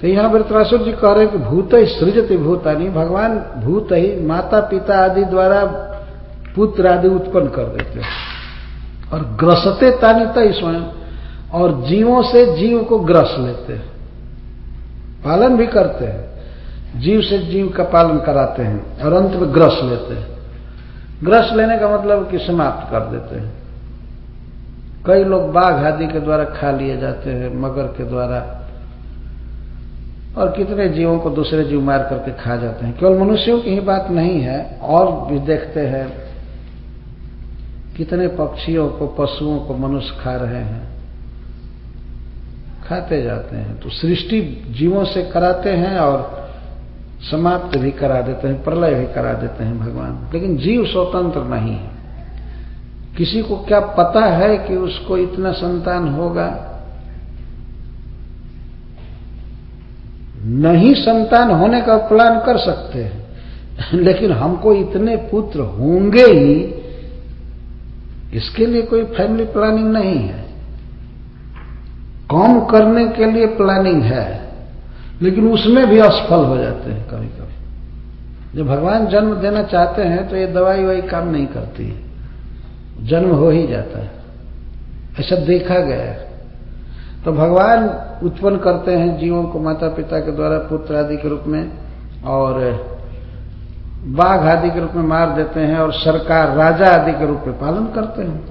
तो यहाँ वृत्रासुर जी कह रहे हैं कि भूत ही सृजति भूतानी भगवान भूत ही, माता पिता आदि द्वारा पुत्र आदि उत्पन्न कर देते हैं। और ग्रसते तानी तय स्वयं। और जीवों से जीव को ग्रस लेते हैं। पालन भी करते हैं। जीव से जीव का पालन कराते हैं और अंत में ग्रस लेते हैं। ग्रस लेने का मतलब कि समाप्त कर देते हैं। कई लोग बाघ आदि के द्वारा खा लिए जाते हैं, मगर के द्वारा और कितने जीवों को दूसरे जीव मार करके खा जाते हैं। केवल मनुष्यों की ही बात नहीं है, और भी देखते हैं कितने पक्षियों को, पशुओं को मनुष्य खा रहे हैं। खाते जाते हैं। तो सृष्टि जीवों से कराते हैं और समाप्त भी करा देते हैं, प्रलय भी करा देते हैं भगवान। लेकिन जीव स्वतंत्र नहीं है। किसी को क्या पता है कि उसको इतना संतान होगा? नहीं संतान होने का प्लान कर सकते हैं। लेकिन हमको इतने पुत्र होंगे ही, इसके लिए कोई फैमिली प्लानिंग नहीं है। कम करने के लिए प्लानिंग है, लेकिन उसमें भी असफल हो जाते हैं कभी कभी जब भगवान जन्म देना चाहते हैं तो ये दवाई वही काम नहीं करती। जन्म हो ही जाता है। ऐसा देखा गया है। तो भगवान उत्पन्न करते हैं जीवों को माता पिता के द्वारा, पुत्र आदि के रूप में, और बाघ आदि के रूप में मार देते हैं और सरकार, राजा आदि के रूप में पालन करते हैं।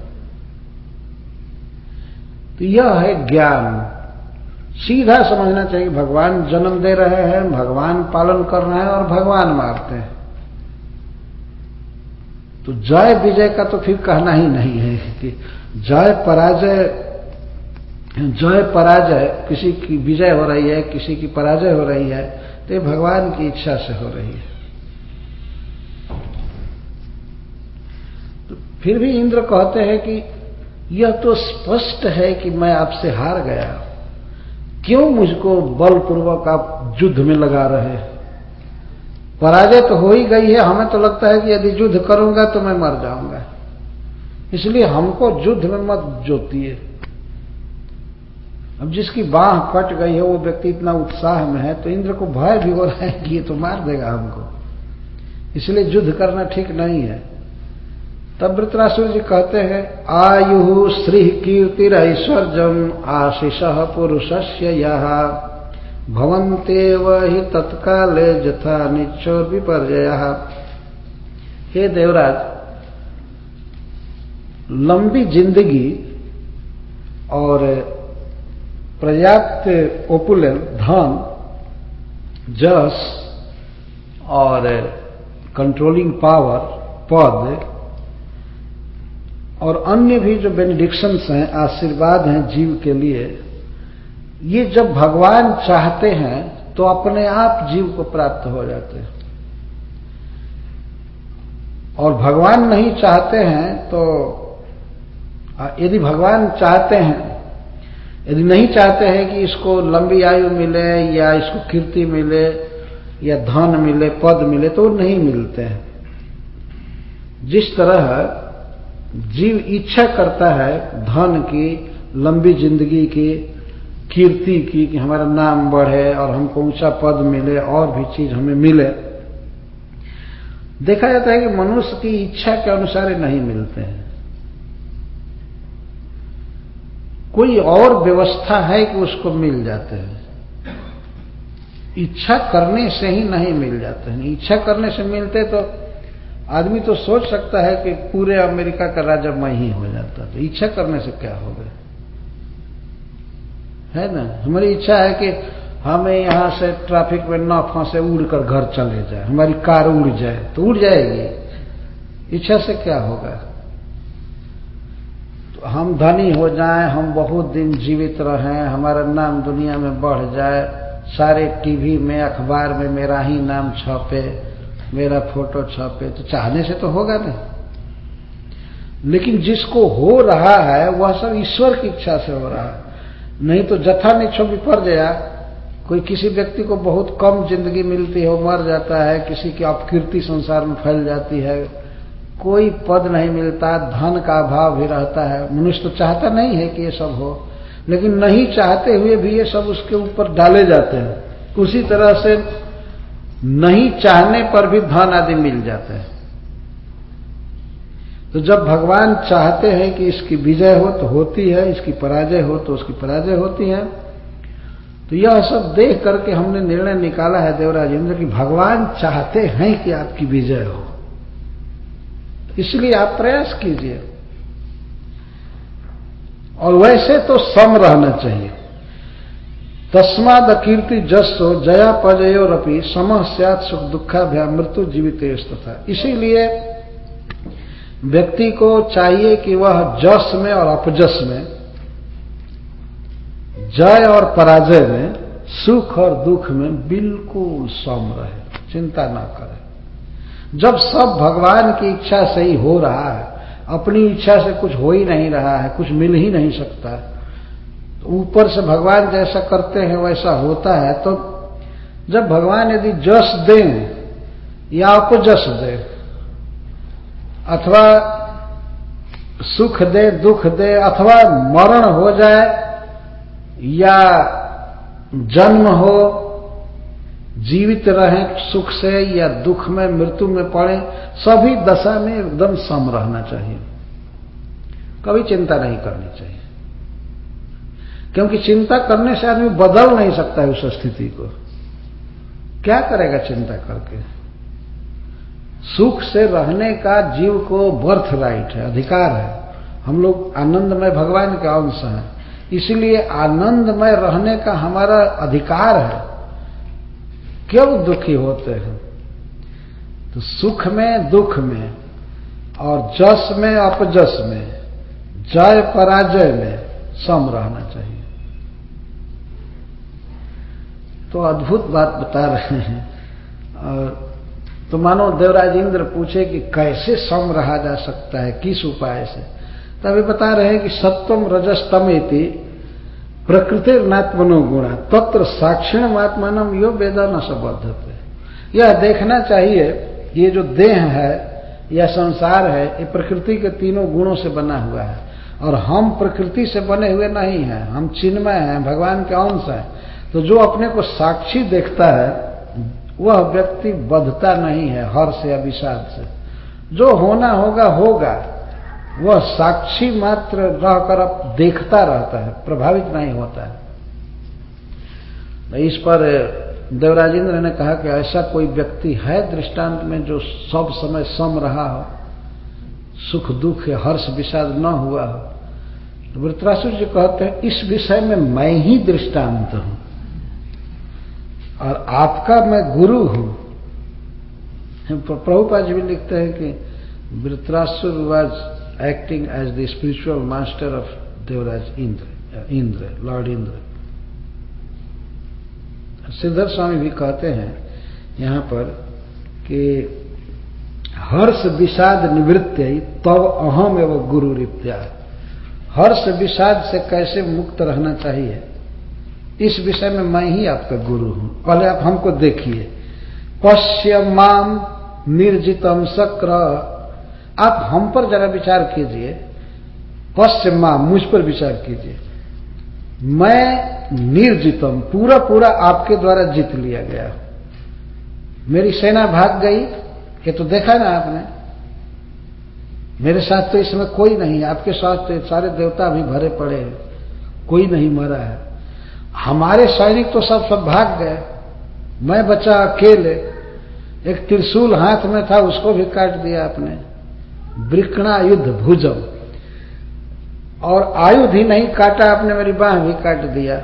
तो यह है ज्ञान। सीधा समझना चाहिए, भगवान जन्म दे रहे हैं, भगवान पालन कर रहे हैं और भगवान मारते हैं। तो जय विजय का तो फिर कहना ही नहीं है कि जय पराजय जय पराजय, किसी की विजय हो रही है, किसी की पराजय हो रही है तो ये भगवान की इच्छा से हो रही है। तो फिर भी इंद्र कहते हैं कि यह तो स्पष्ट है कि मैं आपसे हार गया। क्यों मुझको बलपूर्वक आप युद्ध में लगा रहे पराजय तो हो ही गई है, हमें तो लगता है कि यदि युद्ध करूँगा तो मैं मर जाऊँगा। इसलिए हमको युद्ध में मत जोतिए। अब जिसकी बाह कट गई है, वो व्यक्ति इतना उत्साह में है तो इंद्र को भय भी हो रहा है कि ये तो मार देगा हमको। इसलिए युद्ध करना ठीक नहीं है। तब वृतरासुर जी कहते हैं, आयु श्री कीर्ति ऐश्वर्यम आशीष पुरुष से यह भवंते वही तत्काले जथा निचोर विपर्य हे देवराज, लंबी ज़िंदगी और पर्याप्त ओपुलेंस धन, जस और कंट्रोलिंग पावर पद, और अन्य भी जो बेनिडिक्शंस हैं, आशीर्वाद हैं जीव के लिए, ये जब भगवान चाहते हैं तो अपने आप जीव को प्राप्त हो जाते हैं। और भगवान नहीं चाहते हैं तो यदि भगवान चाहते हैं यदि नहीं चाहते हैं कि इसको लंबी आयु मिले या इसको कीर्ति मिले या धन मिले, पद मिले तो नहीं मिलते हैं। जिस तरह जीव इच्छा करता है धन की, लंबी ज़िंदगी की, कीर्ति की कि हमारा नाम बढ़े और हमको ऊँचा पद मिले, और भी चीज़ हमें मिले, देखा जाता है कि मनुष्य की इच्छा के अनुसार नहीं मिलते हैं। कोई और व्यवस्था है कि उसको मिल जाते हैं? इच्छा करने से ही नहीं मिल जाते हैं। इच्छा करने से मिलते तो आदमी तो सोच सकता है कि पूरे अमेरिका का राजा मैं ही हो जाता। तो इच्छा करने से क्या होगा है ना? हमारी इच्छा है कि हमें यहाँ से ट्रैफ़िक में न फंसे उड़कर घर चले जाए। हमारी कार उड़ जाए तो उड़ जाएगी। इच्छा से क्या होगा? तो हम धनी हो जाएँ, हम बहुत दिन जीवित रहें, हमारा नाम दुनिया में बढ़ जाए। सारे टीवी में, अखबार में मेरा ही नाम छपे, मेरा फ़ोटो छपे तो चाहने से तो होगा नहीं। लेकिन जिसको हो रहा है, वह सब ईश्वर की इच्छा से हो रहा है। नहीं तो जथा निच्छो पड़ गया। कोई किसी व्यक्ति को बहुत कम ज़िंदगी मिलती है मर जाता है, किसी की अपकीर्ति संसार में फैल जाती है। कोई पद नहीं मिलता, धन का अभाव भी रहता है। मनुष्य तो चाहता नहीं है कि ये सब हो, लेकिन नहीं चाहते हुए भी ये सब उसके ऊपर डाले जाते हैं। उसी तरह से नहीं चाहने पर भी धन आदि मिल जाते हैं। तो जब भगवान चाहते हैं कि इसकी विजय हो तो होती है, इसकी पराजय हो तो उसकी पराजय होती है। तो यह सब देख करके हमने निर्णय निकाला है देवराज इंद्र, कि भगवान चाहते हैं कि आपकी विजय हो। इसलिए आप प्रयास कीजिए। और वैसे तो सम रहना चाहिए। तस्माद कीर्ति जसो जया पजयोरपी सम सत सुख दुखाभ्या मृत्यु जीवित तथा इसीलिए व्यक्ति को चाहिए कि वह जस में और अपजस में, जय और पराजय में, सुख और दुख में बिल्कुल सम रहे। चिंता ना करे। जब सब भगवान की इच्छा से ही हो रहा है, अपनी इच्छा से कुछ हो ही नहीं रहा है, कुछ मिल ही नहीं सकता तो ऊपर से भगवान जैसा करते हैं, वैसा होता है तो जब भगवान यदि जस दें, या अपजस दे, अथवा सुख दे, दुख दे, अथवा मरण हो जाए, या जन्म हो जीवित रहें, सुख से या दुख में, मृत्यु में पड़े, सभी दशा में एकदम सम रहना चाहिए। कभी चिंता नहीं करनी चाहिए। क्योंकि चिंता करने से आदमी बदल नहीं सकता है उस स्थिति को। क्या करेगा चिंता करके? सुख से रहने का जीव को बर्थ राइट है, अधिकार है। हम लोग आनंदमय भगवान के अंश हैं। इसलिए आनंदमय रहने का हमारा अधिकार है। क्यों दुखी होते हैं? तो सुख में, दुख में, और जस में, अपजस में, जय पराजय में सम रहना चाहिए। तो अद्भुत बात बता रहे हैं। और तो मानो देवराज इंद्र पूछे कि कैसे सम रहा जा सकता है, किस उपाय से? तभी बता रहे हैं कि सत्वम रजस्तम प्रकृति नात्मनो गुणा। तत्र साक्षिण आत्मानम यो वेदा न सबद्धते यह देखना चाहिए, ये जो देह है या संसार है, ये प्रकृति के तीनों गुणों से बना हुआ है। और हम प्रकृति से बने हुए नहीं हैं, हम चिन्मय हैं, भगवान के अंश हैं। तो जो अपने को साक्षी देखता है, वह व्यक्ति बधता नहीं है, हर्ष या विषाद से। जो होना होगा होगा। वह साक्षी मात्र रहकर अब देखता रहता है, प्रभावित नहीं होता है। इस पर देवराजेंद्र ने कहा कि ऐसा कोई व्यक्ति है दृष्टांत में जो सब समय सम रहा हो, सुख दुख हर्ष विषाद न हुआ हो। तो वृत्रासुर जी कहते हैं, इस विषय में मैं ही दृष्टांत हूँ और आपका मैं गुरु हूँ। प्रभुपा जी भी लिखते हैं कि Vritrasura was acting as the spiritual master of Devraj Indra, uh, Indra Lord Indra. Siddhar Swami भी कहते हैं यहाँ पर कि हर्ष विषाद निवृत्त तब अहम एवं गुरु रित्या। हर्ष विषाद से कैसे मुक्त रहना चाहिए? इस विषय में मैं ही आपका गुरु हूँ। पहले आप हमको देखिए। पश्य माम निर्जितम सक्र आप हम पर जरा विचार कीजिए, पश्चिम मुझ पर विचार कीजिए। मैं निर्जितम, पूरा पूरा आपके द्वारा जीत लिया गया मेरी सेना भाग गई, ये तो देखा ना आपने। मेरे साथ तो इसमें कोई नहीं, आपके साथ तो सारे देवता भी भरे पड़े हैं, कोई नहीं मरा है। हमारे सैनिक तो सब सब भाग गए। मैं बचा अकेले, एक त्रिशूल हाथ में था, उसको भी काट दिया आपने। वृकणा युद्ध भुजम। और आयुध ही नहीं काटा आपने मेरी बाह भी काट दिया।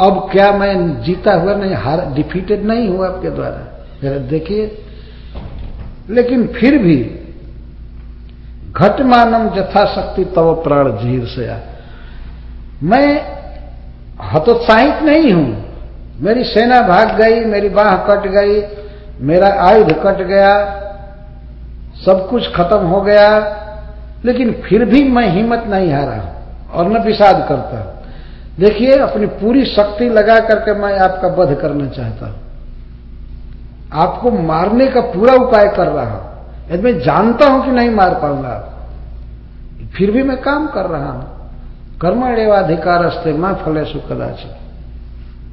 अब क्या मैं जीता हुआ नहीं, हार डिफीटेड नहीं हुआ आपके द्वारा? जरा देखिए। लेकिन फिर भी घटमानम यथाशक्ति तव प्राण झीर से आ। मैं हतोत्साहित नहीं हूँ। मेरी सेना भाग गई, मेरी बाह कट गई, मेरा आयुध कट गया सब कुछ खत्म हो गया, लेकिन फिर भी मैं हिम्मत नहीं हारा और न विषाद करता देखिए, अपनी पूरी शक्ति लगा करके मैं आपका वध करना चाहता हूँ। आपको मारने का पूरा उपाय कर रहा हूँ। यदि मैं जानता हूँ कि नहीं मार पाऊँगा फिर भी मैं काम कर रहा हूँ। कर्मण्यवाधिकार अस्ते माँ फले सुकदाच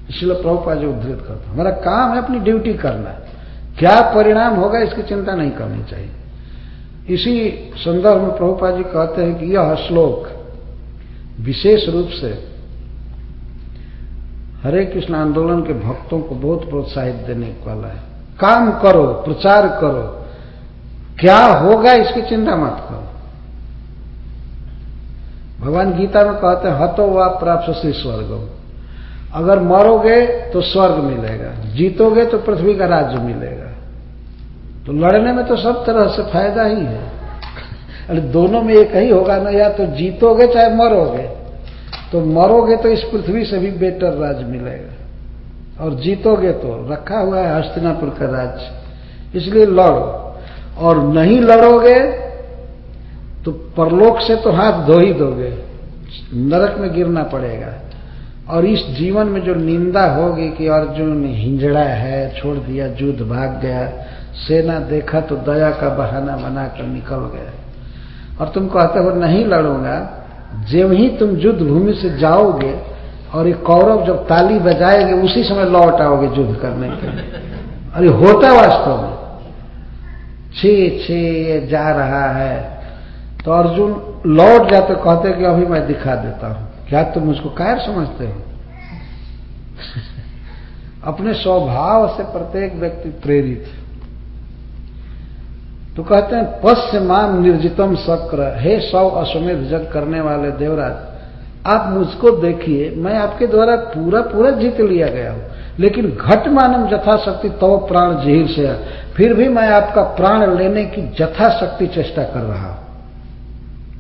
इसलिए प्रभुपा जी उद्धृत करता हूँ। हमारा काम है अपनी ड्यूटी करना। क्या परिणाम होगा, इसकी चिंता नहीं करनी चाहिए। इसी संदर्भ में प्रभुपा जी कहते हैं कि यह श्लोक विशेष रूप से हरे कृष्ण आंदोलन के भक्तों को बहुत प्रोत्साहित देने वाला है। काम करो, प्रचार करो। क्या होगा इसकी चिंता मत करो। भगवान गीता में कहते हैं, हतो व प्राप्त से स्वर्ग अगर मरोगे तो स्वर्ग मिलेगा, जीतोगे तो पृथ्वी का राज्य मिलेगा। तो लड़ने में तो सब तरह से फ़ायदा ही है। अरे दोनों में एक ही होगा ना, या तो जीतोगे चाहे मरोगे। तो मरोगे तो इस पृथ्वी से भी बेटर राज्य मिलेगा। और जीतोगे तो रखा हुआ है हस्तिनापुर का राज्य इसलिए लड़ो। और नहीं लड़ोगे तो परलोक से तो हाथ धो ही दोगे। नरक में गिरना पड़ेगा। और इस जीवन में जो निंदा होगी कि अर्जुन हिंजड़ा है, छोड़ दिया, युद्ध भाग गया सेना देखा तो दया का बहाना बनाकर निकल गया और तुम कहते हो, नहीं लड़ूँगा। जब ही तुम युद्ध भूमि से जाओगे और ये कौरव जब ताली बजाएँगे, उसी समय लौट आओगे युद्ध करने के लिए। अरे, होता वास्तव में। छे छे, ये जा रहा है। तो अर्जुन लौट जाते, कहते कि अभी मैं दिखा देता हूँ। क्या तुम मुझको कायर समझते हो? अपने स्वभाव से प्रत्येक व्यक्ति प्रेरित। है तो कहते हैं पश्य माम निर्जितम शक्र। हे सौ अश्वमेध जग करने वाले देवराज, आप मुझको देखिए, मैं आपके द्वारा पूरा पूरा जीत लिया गया हूँ। लेकिन घट मानम जथाशक्ति तो प्राण जहीर से फिर भी मैं आपका प्राण लेने की जथाशक्ति चेष्टा कर रहा हूँ।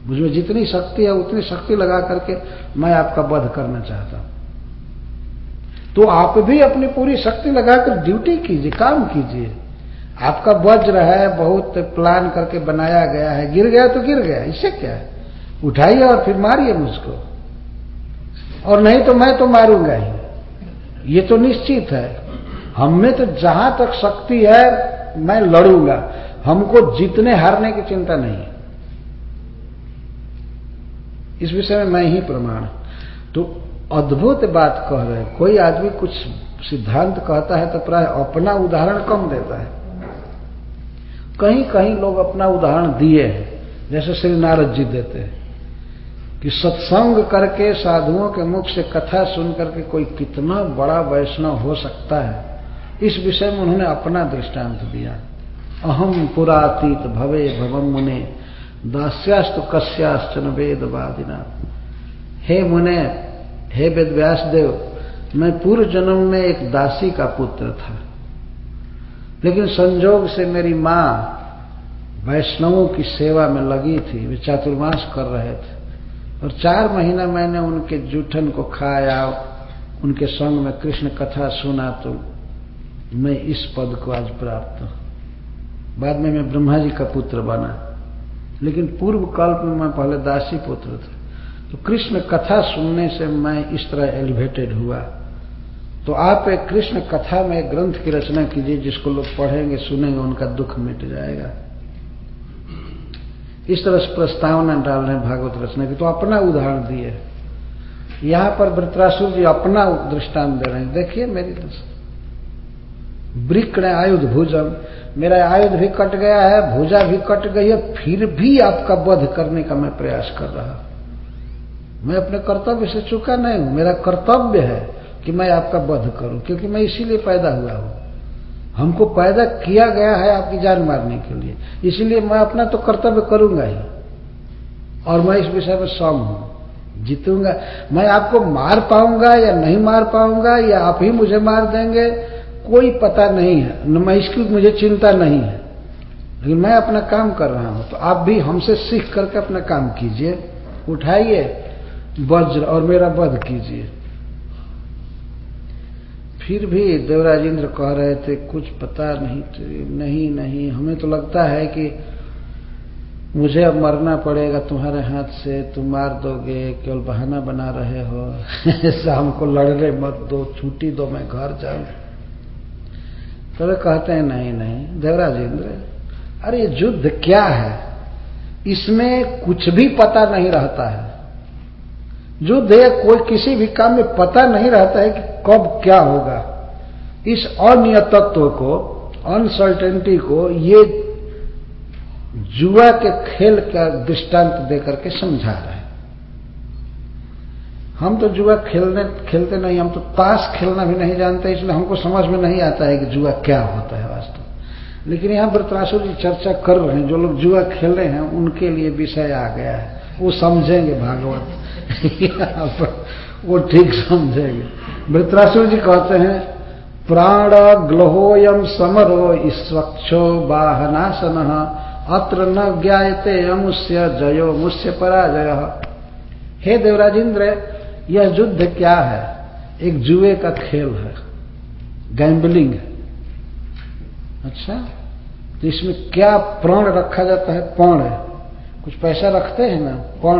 मुझमें जितनी शक्ति है, उतनी शक्ति लगा करके मैं आपका वध करना चाहता हूँ। तो आप भी अपनी पूरी शक्ति लगाकर ड्यूटी कीजिए, काम कीजिए। आपका वज्र है, बहुत प्लान करके बनाया गया है। गिर गया तो गिर गया, इससे क्या है? उठाइए और फिर मारिए मुझको। और नहीं तो मैं तो मारूँगा ही। ये तो निश्चित है। हम में तो जहाँ तक शक्ति है, मैं लड़ूँगा। हमको जीतने हारने की चिंता नहीं इस विषय में मैं ही प्रमाण तो अद्भुत बात कह रहे हैं। कोई आदमी कुछ सिद्धांत कहता है तो प्राय अपना उदाहरण कम देता है। कहीं कहीं लोग अपना उदाहरण दिए हैं। जैसे श्री नारद जी देते हैं कि सत्संग करके साधुओं के मुख से कथा सुन करके कोई कितना बड़ा वैष्णव हो सकता है, इस विषय में उन्होंने अपना दृष्टांत दिया। अहम पुरातीत भवे भवम मुने, दास्यास्तु कस्याश्चन वेदवादिना। हे मुने, हे वेद व्यास देव मैं पूर्व जन्म में एक दासी का पुत्र था। लेकिन संजोग से मेरी माँ वैष्णवों की सेवा में लगी थी। वे चातुर्मास कर रहे थे। और चार महीना मैंने उनके जूठन को खाया, उनके संग में कृष्ण कथा सुना तो मैं इस पद को आज प्राप्त हूँ। बाद में मैं ब्रह्मा जी का पुत्र बना। लेकिन पूर्व कल्प में मैं पहले दासी पुत्र था। तो कृष्ण कथा सुनने से मैं इस तरह एलिवेटेड हुआ। तो आप एक कृष्ण कथा में एक ग्रंथ की रचना कीजिए, जिसको लोग पढ़ेंगे, सुनेंगे, उनका दुख मिट जाएगा। इस तरह से प्रस्तावना डाल रहे हैं भागवत रचना की। तो अपना उदाहरण दिए। यहाँ पर वृत्रासुर जी अपना दृष्टांत दे रहे हैं। देखिए मेरी दृष्टि वृक्ण आयुध भुजम। मेरा आयुध भी कट गया है, भुजा भी कट गई है, फिर भी आपका वध करने का मैं प्रयास कर रहा। मैं अपने कर्तव्य से चुका नहीं हूँ, मेरा कर्तव्य है। कि मैं आपका वध करूँ, क्योंकि मैं इसीलिए पैदा हुआ हूँ। हमको पैदा किया गया है आपकी जान मारने के लिए। इसीलिए मैं अपना तो कर्तव्य करूँगा ही। और मैं इस विषय में सम हूँ। जीतूँगा। मैं आपको मार पाऊँगा या नहीं मार पाऊँगा, या आप ही मुझे मार देंगे, कोई पता नहीं है। न मैं इसकी मुझे चिंता नहीं है। लेकिन मैं अपना काम कर रहा हूँ तो आप भी हमसे सीख करके अपना काम कीजिए। उठाइए। वज्र और मेरा वध कीजिए। फिर भी देवराज इंद्र कह रहे थे, कुछ पता नहीं नहीं नहीं। हमें तो लगता है कि मुझे अब मरना पड़ेगा तुम्हारे हाथ से, तुम मार दोगे, केवल बहाना बना रहे हो। ऐसा हमको लड़ने मत दो, छुट्टी दो, मैं घर जाऊँ। तो वे कहते हैं, नहीं नहीं देवराज इंद्र अरे युद्ध क्या है? इसमें कुछ भी पता नहीं रहता है। युद्ध या कोई किसी भी काम में पता नहीं रहता है कि कब क्या होगा, इस अनियतत्व को अनसर्टेनिटी को, ये जुआ के खेल का दृष्टांत देकर के समझा रहे हैं। हम तो जुआ खेलने, खेलते नहीं, हम तो ताश खेलना भी नहीं जानते, इसलिए हमको समझ में नहीं आता है कि जुआ क्या होता है वास्तव लेकिन यहाँ पर त्रासु जी चर्चा कर रहे हैं, जो लोग जुआ खेल रहे हैं, उनके लिए विषय आ गया है। वो समझेंगे भागवत। वो ठीक समझेंगे। वृत्रासुर जी कहते हैं प्राण ग्लोहोयम समरो स्वच्छो बाहनासन, अत्र न ज्ञाते अमुष्य जयो, मुष्य पराजय। हे देवराजेंद्र, यह युद्ध क्या है? एक जुए का खेल है, गैम्बलिंग है। अच्छा तो इसमें क्या प्राण रखा जाता है? पण कुछ पैसा रखते हैं ना? पण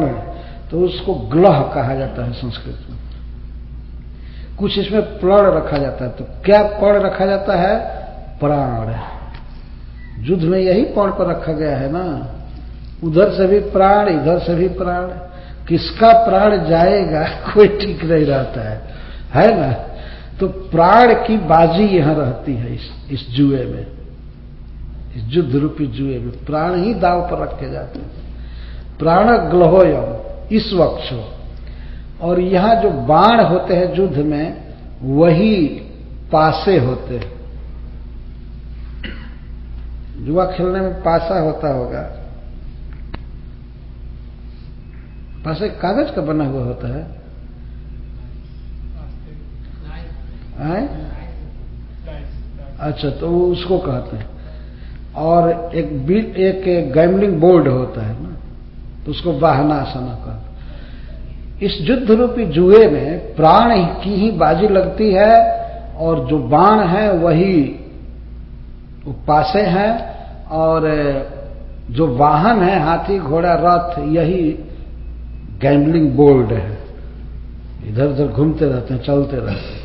तो उसको ग्लह कहा जाता है संस्कृत में। कुछ इसमें प्रण रखा जाता है तो क्या पण रखा जाता है? प्राण। युद्ध में यही पण पर रखा गया है ना। उधर से भी प्राण, इधर से भी प्राण। किसका प्राण जाएगा, कोई ठीक नहीं रहता है। है ना? तो प्राण की बाजी यहाँ रहती है इस इस जुए में। इस युद्ध रूपी जुए में। प्राण ही दाव पर रखे जाते हैं। प्राण ग्लहोयम। इस वक्ष और यहाँ जो बाण होते हैं युद्ध में वही पासे होते हैं। जुआ खेलने में पासा होता होगा। पासे कागज़ का बना हुआ होता है? अच्छा तो उसको कहते हैं। और एक एक, एक गैमलिंग बोर्ड होता है ना। तो उसको वाहनासन कर। इस युद्ध रूपी जुए में प्राण की ही बाजी लगती है और जो बाण है वही पासे हैं और जो वाहन है, हाथी, घोड़ा, रथ, यही गैम्बलिंग बोर्ड है। इधर उधर घूमते रहते हैं, चलते रहते हैं।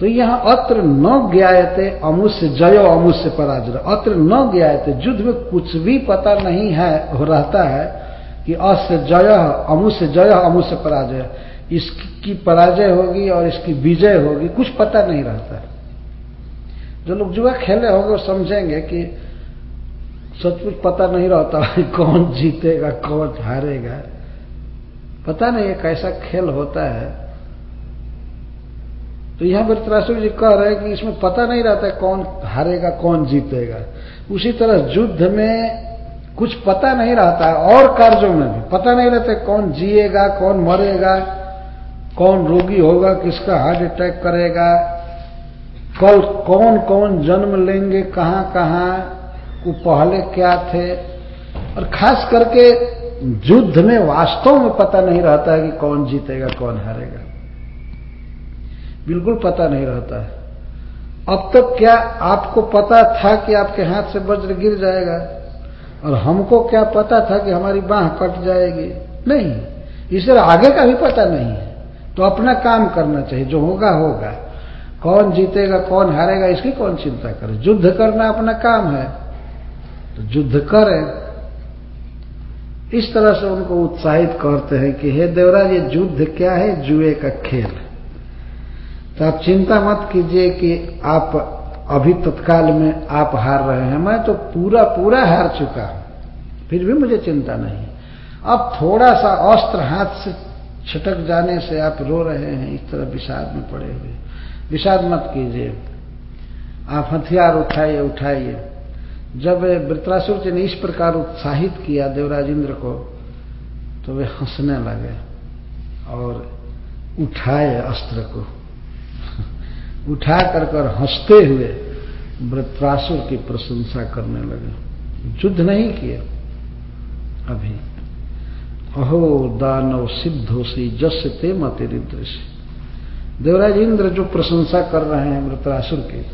तो यहाँ अत्र न ज्ञाते अमुष्य जयो अमुष्य पराजय। अत्र न ज्ञाते युद्ध में कुछ भी पता नहीं है, हो रहता है कि अस्य जय अमुष्य जय अमुष्य पराजय। इसकी पराजय होगी और इसकी विजय होगी, कुछ पता नहीं रहता है। जो लोग जुआ खेले होंगे वो समझेंगे कि सचमुच पता नहीं रहता है कौन जीतेगा, कौन हारेगा। पता नहीं कैसा खेल होता है। तो यहाँ वृतरासु जी कह रहे हैं कि इसमें पता नहीं रहता है कौन हारेगा, कौन जीतेगा। उसी तरह युद्ध में कुछ पता नहीं रहता है, और कार्यों में भी पता नहीं रहता कौन जिएगा, कौन मरेगा, कौन रोगी होगा, किसका हार्ट अटैक करेगा कल कौन कौन जन्म लेंगे, कहाँ कहाँ, वो पहले क्या थे। और खास करके युद्ध में वास्तव में पता नहीं रहता है कि कौन जीतेगा, कौन हारेगा। बिल्कुल पता नहीं रहता है। अब तक क्या आपको पता था कि आपके हाथ से वज्र गिर जाएगा? और हमको क्या पता था कि हमारी बाह कट जाएगी? नहीं। इसे आगे का भी पता नहीं है। तो अपना काम करना चाहिए। जो होगा होगा। कौन जीतेगा, कौन हारेगा, इसकी कौन चिंता करे? युद्ध करना अपना काम है। तो युद्ध करें। इस तरह से उनको उत्साहित करते हैं कि, हे देवराज, ये युद्ध क्या है? जुए का खेल। तो आप चिंता मत कीजिए कि आप अभी तत्काल में आप हार रहे हैं। मैं तो पूरा पूरा हार चुका हूँ। फिर भी मुझे चिंता नहीं अब थोड़ा सा अस्त्र हाथ से छटक जाने से आप रो रहे हैं, इस तरह विषाद में पड़े हुए। विषाद मत कीजिए। आप हथियार उठाइए उठाइए। जब वृत्रासुर जी ने इस प्रकार उत्साहित किया देवराज इंद्र को तो वे हंसने लगे और उठाए अस्त्र को। उठा कर कर हँसते हुए वृत्रासुर की प्रशंसा करने लगे। युद्ध नहीं किया। अभी अहो दानव सिद्धो से जस ते मतिरिद्र से देवराज इंद्र जो प्रशंसा कर रहे हैं वृत्रासुर की,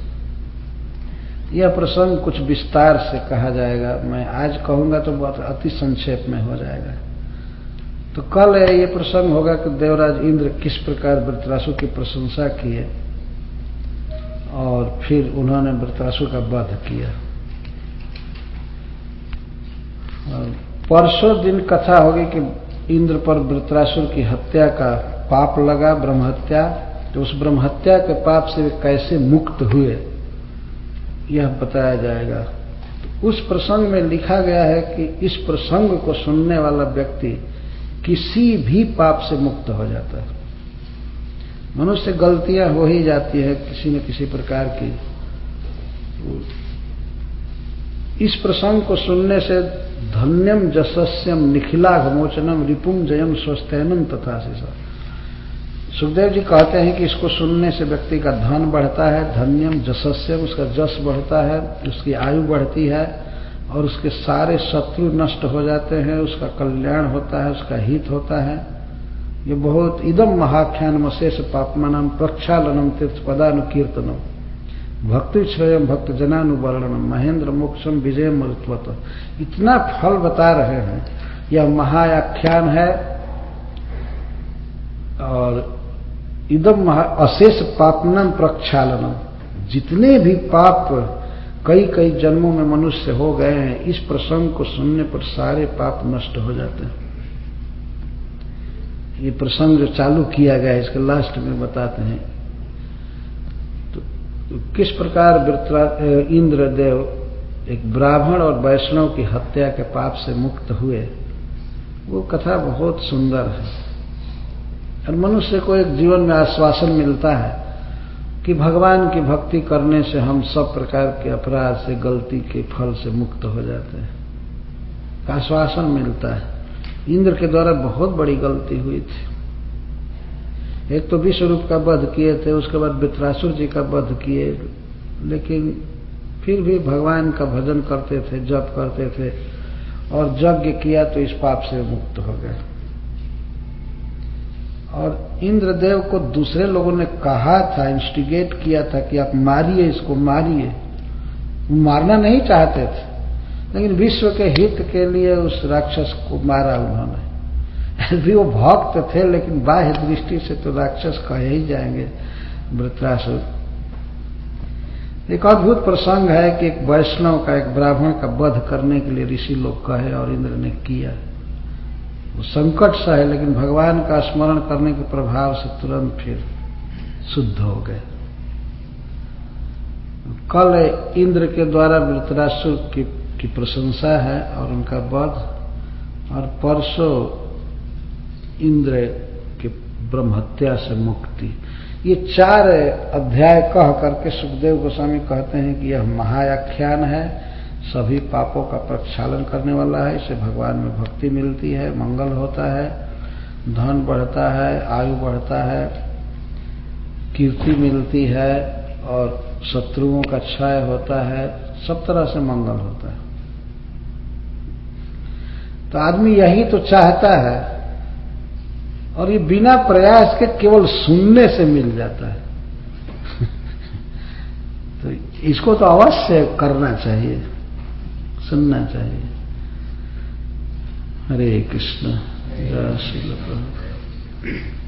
यह प्रसंग कुछ विस्तार से कहा जाएगा। मैं आज कहूँगा तो बहुत अति संक्षेप में हो जाएगा। तो कल ये प्रसंग होगा कि देवराज इंद्र किस प्रकार वृत्रासुर की प्रशंसा किए। और फिर उन्होंने वृत्रासुर का वध किया। परसों दिन कथा होगी कि इंद्र पर वृत्रासुर की हत्या का पाप लगा ब्रह्म हत्या तो उस ब्रह्महत्या के पाप से कैसे मुक्त हुए, यह बताया जाएगा। तो उस प्रसंग में लिखा गया है कि इस प्रसंग को सुनने वाला व्यक्ति किसी भी पाप से मुक्त हो जाता है। मनुष्य गलतियाँ हो ही जाती है किसी न किसी प्रकार की। इस प्रसंग को सुनने से धन्यम जसस्यम निखिला घमोचनम रिपुम जयम स्वस्थनम तथा शिशा सुखदेव जी कहते हैं कि इसको सुनने से व्यक्ति का धन बढ़ता है, धन्यम जसस्यम, उसका जस बढ़ता है, उसकी आयु बढ़ती है और उसके सारे शत्रु नष्ट हो जाते हैं, उसका कल्याण होता है, उसका हित होता है। ये बहुत इदम महाख्यान मशेष पापमानम प्रक्षालनम तीर्थ पदानुकीर्तनम। भक्ति स्वयं भक्त जनानुवर्णनम, महेंद्र मोक्षम विजय मरुत्वत। इतना फल बता रहे हैं, यह महायाख्यान है, और इदम अशेष पापनम प्रक्षालनम। जितने भी पाप कई कई जन्मों में मनुष्य हो गए हैं, इस प्रसंग को सुनने पर सारे पाप नष्ट हो जाते हैं। ये प्रसंग जो चालू किया गया है इसके लास्ट में बताते हैं। तो, तो किस प्रकार इंद्रदेव एक ब्राह्मण और वैष्णव की हत्या के पाप से मुक्त हुए? वो कथा बहुत सुंदर है। और मनुष्य को एक जीवन में आश्वासन मिलता है कि भगवान की भक्ति करने से हम सब प्रकार के अपराध से गलती के फल से मुक्त हो जाते हैं। आश्वासन मिलता है। इंद्र के द्वारा बहुत बड़ी गलती हुई थी। एक तो विश्वरूप का वध किए थे, उसके बाद वित्रासुर जी का वध किए, लेकिन फिर भी भगवान का भजन करते थे, जप करते थे, और यज्ञ किया तो इस पाप से मुक्त हो गए। और इंद्रदेव को दूसरे लोगों ने कहा था इंस्टिगेट किया था कि आप मारिए इसको, मारिए। मारना नहीं चाहते थे। लेकिन विश्व के हित के लिए उस राक्षस को मारा उन्होंने। भी वो भक्त थे लेकिन बाह्य दृष्टि से तो राक्षस कहे ही जाएँगे वृत्रासुर। एक अद्भुत प्रसंग है कि एक वैष्णव का एक ब्राह्मण का वध करने के लिए ऋषि लोग कहे और इंद्र ने किया। वो संकट सा है लेकिन भगवान का स्मरण करने के प्रभाव से तुरंत फिर शुद्ध हो गए। कल इंद्र के द्वारा वृतरासुर की, की प्रशंसा है और उनका वध। और परसों इंद्र के ब्रह्महत्या से मुक्ति। ये चार अध्याय कह करके सुखदेव गोस्वामी कहते हैं कि यह महायाख्यान है। सभी पापों का प्रक्षालन करने वाला है। इसे भगवान में भक्ति मिलती है, मंगल होता है, धन बढ़ता है, आयु बढ़ता है, कीर्ति मिलती है और शत्रुओं का क्षय होता है। सब तरह से मंगल होता है। तो आदमी यही तो चाहता है। और ये बिना प्रयास के केवल सुनने से मिल जाता है। तो इसको तो अवश्य करना चाहिए, सुनना चाहिए। हरे कृष्ण, जय श्री